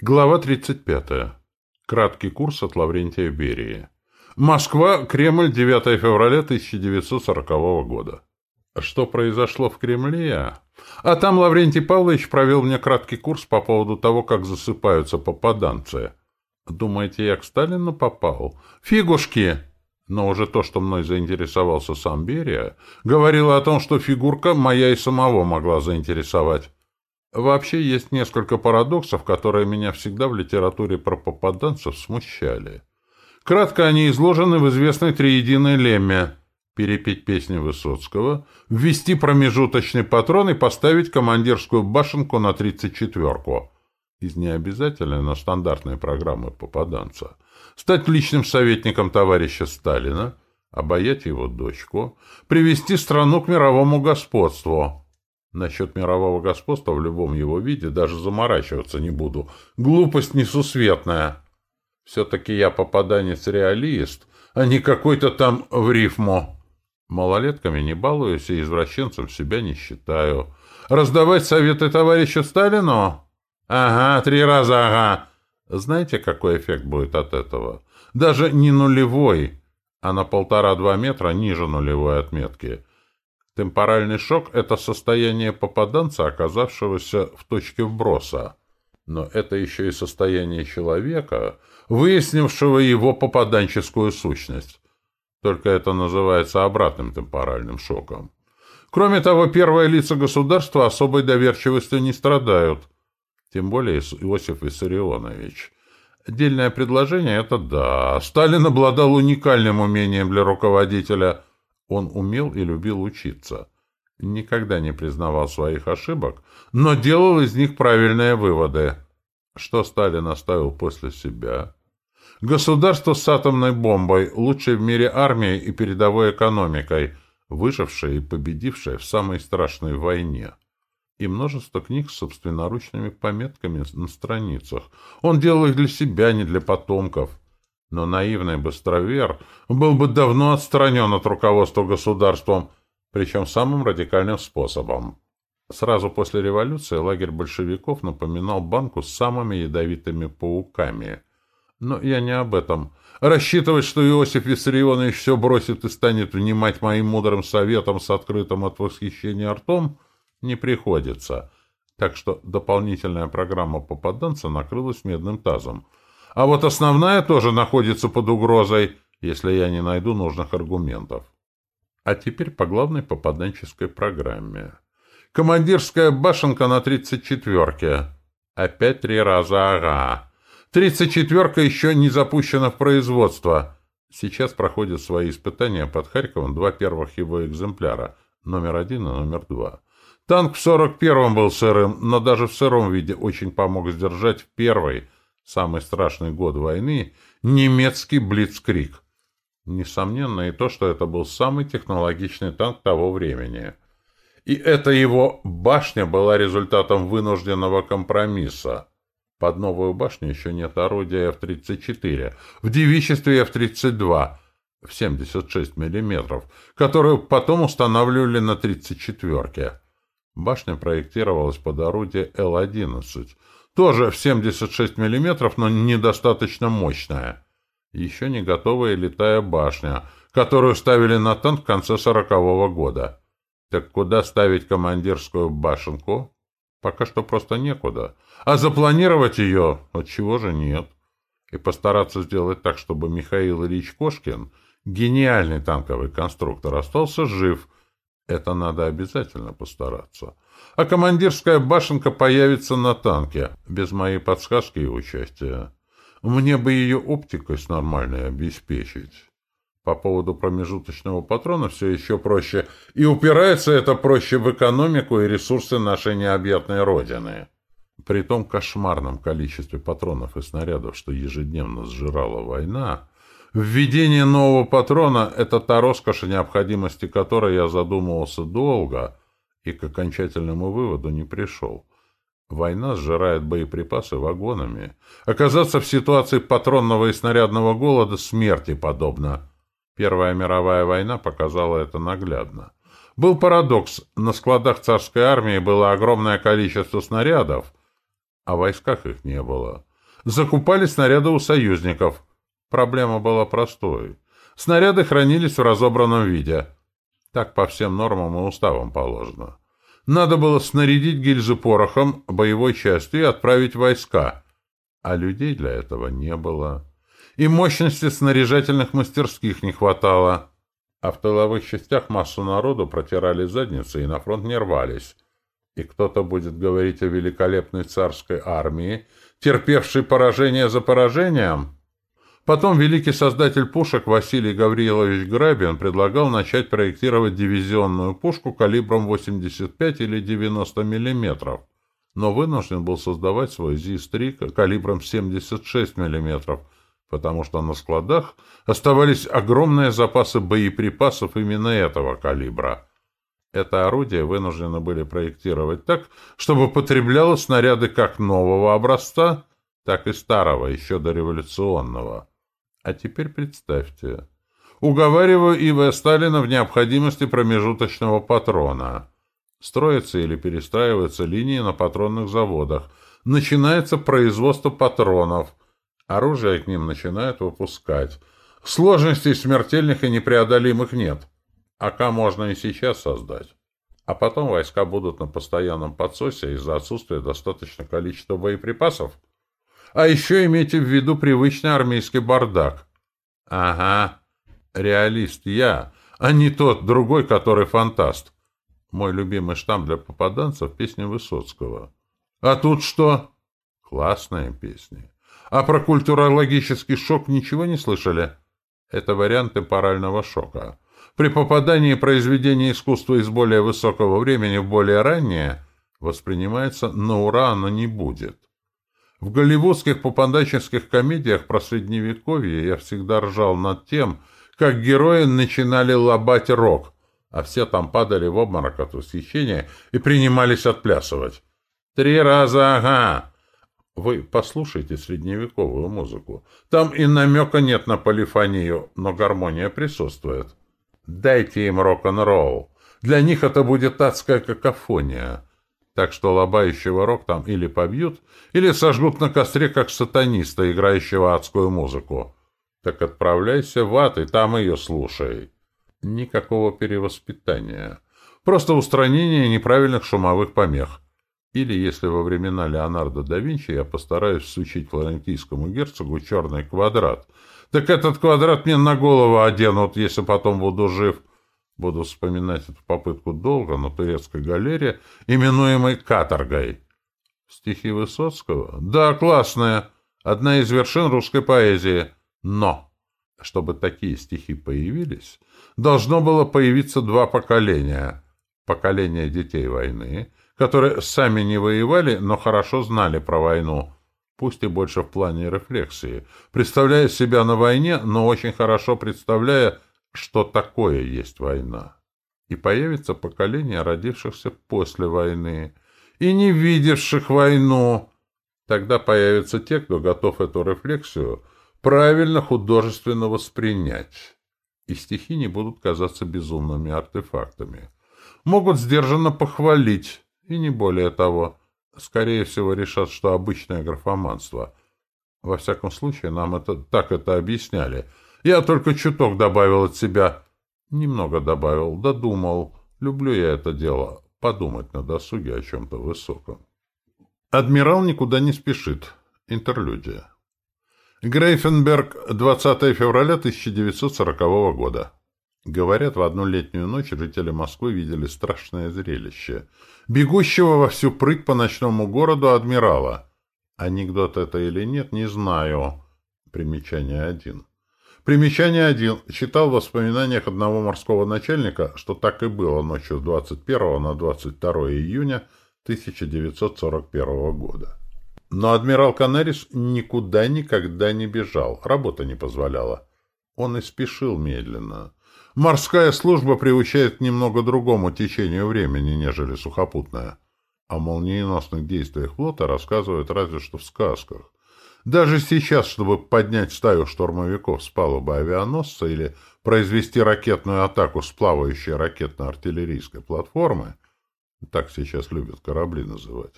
Глава 35. Краткий курс от Лаврентия Берии. Москва, Кремль, 9 февраля 1940 года. Что произошло в Кремле? А там Лаврентий Павлович провел мне краткий курс по поводу того, как засыпаются попаданцы. Думаете, я к Сталину попал? Фигушки! Но уже то, что мной заинтересовался сам Берия, говорило о том, что фигурка моя и самого могла заинтересовать. Вообще есть несколько парадоксов, которые меня всегда в литературе про попаданцев смущали. Кратко они изложены в известной триединой лемме перепеть песни Высоцкого, ввести промежуточный патрон и поставить командирскую башенку на 34-ку. Из необязательной, но стандартной программы попаданца. Стать личным советником товарища Сталина, обаять его дочку, привести страну к мировому господству. Насчет мирового господства в любом его виде даже заморачиваться не буду. Глупость несусветная. Все-таки я попаданец-реалист, а не какой-то там в рифму. Малолетками не балуюсь и извращенцем себя не считаю. Раздавать советы товарищу Сталину? Ага, три раза ага. Знаете, какой эффект будет от этого? Даже не нулевой, а на полтора-два метра ниже нулевой отметки. Темпоральный шок — это состояние попаданца, оказавшегося в точке вброса. Но это еще и состояние человека, выяснившего его попаданческую сущность. Только это называется обратным темпоральным шоком. Кроме того, первые лица государства особой доверчивостью не страдают. Тем более Иосиф Виссарионович. Отдельное предложение — это да. Сталин обладал уникальным умением для руководителя — он умел и любил учиться. Никогда не признавал своих ошибок, но делал из них правильные выводы. Что Сталин оставил после себя? Государство с атомной бомбой, лучшей в мире армией и передовой экономикой, выжившее и победившее в самой страшной войне. И множество книг с собственноручными пометками на страницах. Он делал их для себя, не для потомков. Но наивный быстровер был бы давно отстранен от руководства государством, причем самым радикальным способом. Сразу после революции лагерь большевиков напоминал банку с самыми ядовитыми пауками. Но я не об этом. Рассчитывать, что Иосиф Виссарионович все бросит и станет внимать моим мудрым советам с открытым от восхищения ртом, не приходится. Так что дополнительная программа попаданца накрылась медным тазом — а вот основная тоже находится под угрозой, если я не найду нужных аргументов. А теперь по главной попаданческой программе. Командирская башенка на 34-ке. Опять три раза ага. 34-ка еще не запущена в производство. Сейчас проходят свои испытания под Харьковом два первых его экземпляра, номер один и номер два. Танк в 41-м был сырым, но даже в сыром виде очень помог сдержать в первой – самый страшный год войны, немецкий Блицкрик. Несомненно и то, что это был самый технологичный танк того времени. И эта его башня была результатом вынужденного компромисса. Под новую башню еще нет орудия F-34, в девичестве F-32 в 76 мм, которую потом устанавливали на 34-ке. Башня проектировалась под орудие Л-11, тоже в 76 мм, но недостаточно мощная. Еще не готовая летая башня, которую ставили на танк в конце сорокового года. Так куда ставить командирскую башенку? Пока что просто некуда. А запланировать ее от чего же нет. И постараться сделать так, чтобы Михаил Ильич Кошкин, гениальный танковый конструктор, остался жив. Это надо обязательно постараться а командирская башенка появится на танке, без моей подсказки и участия. Мне бы ее оптикой с нормальной обеспечить. По поводу промежуточного патрона все еще проще, и упирается это проще в экономику и ресурсы нашей необъятной Родины. При том кошмарном количестве патронов и снарядов, что ежедневно сжирала война, введение нового патрона — это та роскошь, необходимости которой я задумывался долго — и к окончательному выводу не пришел. Война сжирает боеприпасы вагонами. Оказаться в ситуации патронного и снарядного голода смерти подобно. Первая мировая война показала это наглядно. Был парадокс. На складах царской армии было огромное количество снарядов, а в войсках их не было. Закупали снаряды у союзников. Проблема была простой. Снаряды хранились в разобранном виде. Так по всем нормам и уставам положено. Надо было снарядить гильзы порохом, боевой частью и отправить войска. А людей для этого не было. И мощности снаряжательных мастерских не хватало. А в тыловых частях массу народу протирали задницы и на фронт не рвались. И кто-то будет говорить о великолепной царской армии, терпевшей поражение за поражением? Потом великий создатель пушек Василий Гаврилович Грабин предлагал начать проектировать дивизионную пушку калибром 85 или 90 мм, но вынужден был создавать свой ЗИС-3 калибром 76 мм, потому что на складах оставались огромные запасы боеприпасов именно этого калибра. Это орудие вынуждены были проектировать так, чтобы потребляло снаряды как нового образца, так и старого, еще дореволюционного. А теперь представьте. Уговариваю И.В. Сталина в необходимости промежуточного патрона. Строятся или перестраиваются линии на патронных заводах. Начинается производство патронов. Оружие к ним начинают выпускать. Сложностей смертельных и непреодолимых нет. АК можно и сейчас создать. А потом войска будут на постоянном подсосе из-за отсутствия достаточного количества боеприпасов. А еще имейте в виду привычный армейский бардак. Ага, реалист я, а не тот другой, который фантаст. Мой любимый штамп для попаданцев — песня Высоцкого. А тут что? Классная песня. А про культурологический шок ничего не слышали? Это вариант темпорального шока. При попадании произведения искусства из более высокого времени в более раннее воспринимается на ура оно не будет. В голливудских попадаческих комедиях про Средневековье я всегда ржал над тем, как герои начинали лобать рок, а все там падали в обморок от восхищения и принимались отплясывать. «Три раза, ага!» Вы послушайте средневековую музыку. Там и намека нет на полифонию, но гармония присутствует. Дайте им рок-н-ролл. Для них это будет адская какофония. Так что лобающего рок там или побьют, или сожгут на костре, как сатаниста, играющего адскую музыку. Так отправляйся в ад, и там ее слушай. Никакого перевоспитания. Просто устранение неправильных шумовых помех. Или, если во времена Леонардо да Винчи я постараюсь всучить флорентийскому герцогу черный квадрат, так этот квадрат мне на голову оденут, если потом буду жив. Буду вспоминать эту попытку долго на турецкой галере, именуемой «Каторгой». Стихи Высоцкого? Да, классная. Одна из вершин русской поэзии. Но, чтобы такие стихи появились, должно было появиться два поколения. Поколение детей войны, которые сами не воевали, но хорошо знали про войну, пусть и больше в плане рефлексии, представляя себя на войне, но очень хорошо представляя, что такое есть война. И появится поколение родившихся после войны и не видевших войну. Тогда появятся те, кто готов эту рефлексию правильно художественно воспринять. И стихи не будут казаться безумными артефактами. Могут сдержанно похвалить, и не более того. Скорее всего, решат, что обычное графоманство. Во всяком случае, нам это так это объясняли — я только чуток добавил от себя. Немного добавил, додумал. Люблю я это дело. Подумать на досуге о чем-то высоком. Адмирал никуда не спешит. Интерлюдия. Грейфенберг, 20 февраля 1940 года. Говорят, в одну летнюю ночь жители Москвы видели страшное зрелище. Бегущего во всю прыть по ночному городу адмирала. Анекдот это или нет, не знаю. Примечание один. Примечание 1. Читал в воспоминаниях одного морского начальника, что так и было ночью с 21 на 22 июня 1941 года. Но адмирал Канарис никуда никогда не бежал, работа не позволяла. Он и спешил медленно. Морская служба приучает к немного другому течению времени, нежели сухопутная. О молниеносных действиях флота рассказывают разве что в сказках. Даже сейчас, чтобы поднять стаю штурмовиков с палубы авианосца или произвести ракетную атаку с плавающей ракетно-артиллерийской платформы, так сейчас любят корабли называть,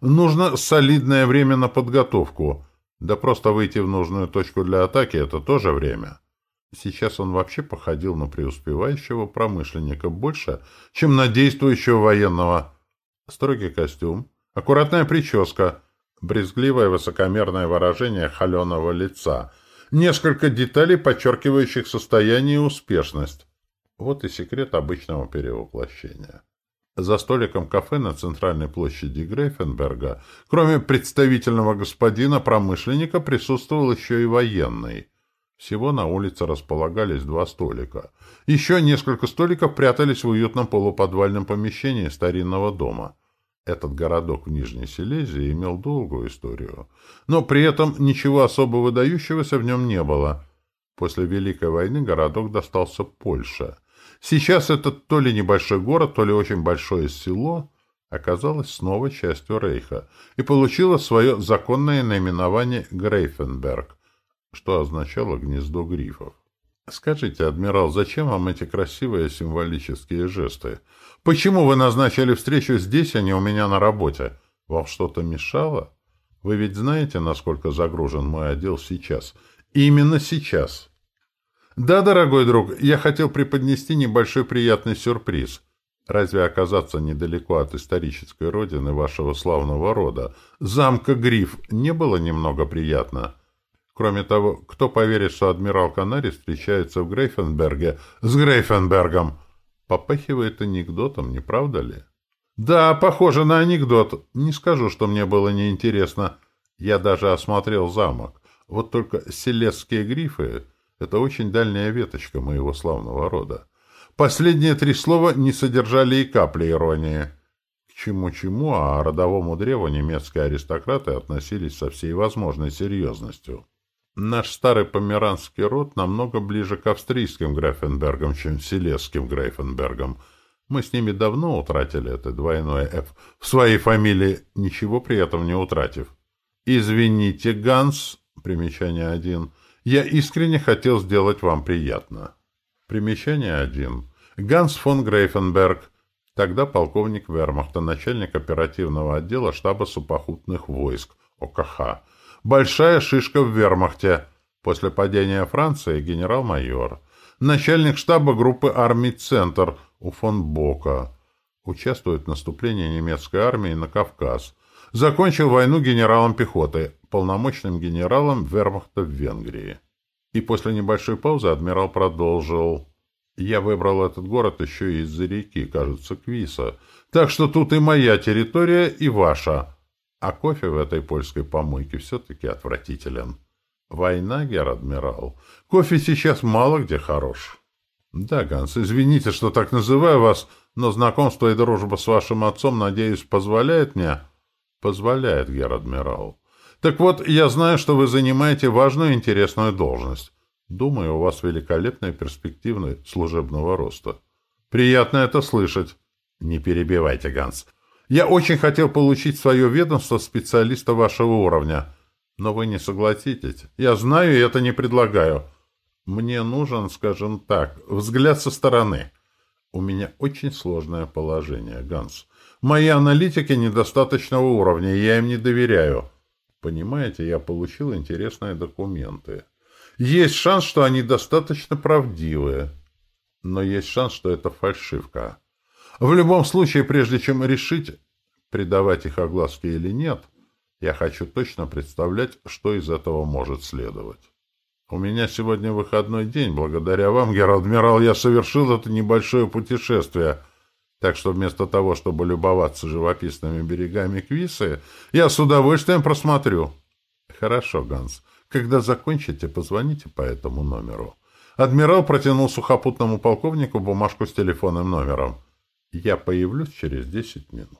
нужно солидное время на подготовку, Да просто выйти в нужную точку для атаки — это тоже время. Сейчас он вообще походил на преуспевающего промышленника больше, чем на действующего военного. Строгий костюм, аккуратная прическа, брезгливое высокомерное выражение холеного лица, несколько деталей, подчеркивающих состояние и успешность. Вот и секрет обычного перевоплощения. За столиком кафе на центральной площади Грейфенберга, кроме представительного господина-промышленника, присутствовал еще и военный. Всего на улице располагались два столика. Еще несколько столиков прятались в уютном полуподвальном помещении старинного дома. Этот городок в Нижней Силезии имел долгую историю, но при этом ничего особо выдающегося в нем не было. После Великой войны городок достался Польше. Сейчас этот то ли небольшой город, то ли очень большое село оказалось снова частью Рейха и получило свое законное наименование Грейфенберг, что означало «гнездо грифов». «Скажите, адмирал, зачем вам эти красивые символические жесты? Почему вы назначили встречу здесь, а не у меня на работе? Вам что-то мешало? Вы ведь знаете, насколько загружен мой отдел сейчас? Именно сейчас!» «Да, дорогой друг, я хотел преподнести небольшой приятный сюрприз. Разве оказаться недалеко от исторической родины вашего славного рода, замка Гриф, не было немного приятно?» Кроме того, кто поверит, что адмирал Канари встречается в Грейфенберге с Грейфенбергом? Попахивает анекдотом, не правда ли? Да, похоже на анекдот. Не скажу, что мне было неинтересно. Я даже осмотрел замок. Вот только селесские грифы — это очень дальняя веточка моего славного рода. Последние три слова не содержали и капли иронии. К чему-чему, а родовому древу немецкие аристократы относились со всей возможной серьезностью. Наш старый померанский род намного ближе к австрийским Грейфенбергам, чем к селесским Грейфенбергам. Мы с ними давно утратили это двойное «ф» в своей фамилии, ничего при этом не утратив. «Извините, Ганс», примечание один, «я искренне хотел сделать вам приятно». Примечание один. Ганс фон Грейфенберг, тогда полковник вермахта, начальник оперативного отдела штаба сухопутных войск, ОКХ, большая шишка в вермахте. После падения Франции генерал-майор. Начальник штаба группы армий «Центр» у фон Бока. Участвует в наступлении немецкой армии на Кавказ. Закончил войну генералом пехоты, полномочным генералом вермахта в Венгрии. И после небольшой паузы адмирал продолжил. «Я выбрал этот город еще из-за реки, кажется, Квиса. Так что тут и моя территория, и ваша. А кофе в этой польской помойке все-таки отвратителен. Война, гер-адмирал. Кофе сейчас мало где хорош. Да, Ганс, извините, что так называю вас, но знакомство и дружба с вашим отцом, надеюсь, позволяет мне? Позволяет, гер-адмирал. Так вот, я знаю, что вы занимаете важную и интересную должность. Думаю, у вас великолепная перспективная служебного роста. Приятно это слышать. Не перебивайте, Ганс. Я очень хотел получить свое ведомство специалиста вашего уровня. Но вы не согласитесь. Я знаю и это не предлагаю. Мне нужен, скажем так, взгляд со стороны. У меня очень сложное положение, Ганс. Мои аналитики недостаточного уровня, я им не доверяю. Понимаете, я получил интересные документы. Есть шанс, что они достаточно правдивые. Но есть шанс, что это фальшивка. В любом случае, прежде чем решить, предавать их огласке или нет, я хочу точно представлять, что из этого может следовать. У меня сегодня выходной день. Благодаря вам, гер-адмирал, я совершил это небольшое путешествие. Так что вместо того, чтобы любоваться живописными берегами Квисы, я с удовольствием просмотрю. Хорошо, Ганс. Когда закончите, позвоните по этому номеру. Адмирал протянул сухопутному полковнику бумажку с телефонным номером. Я появлюсь через десять минут.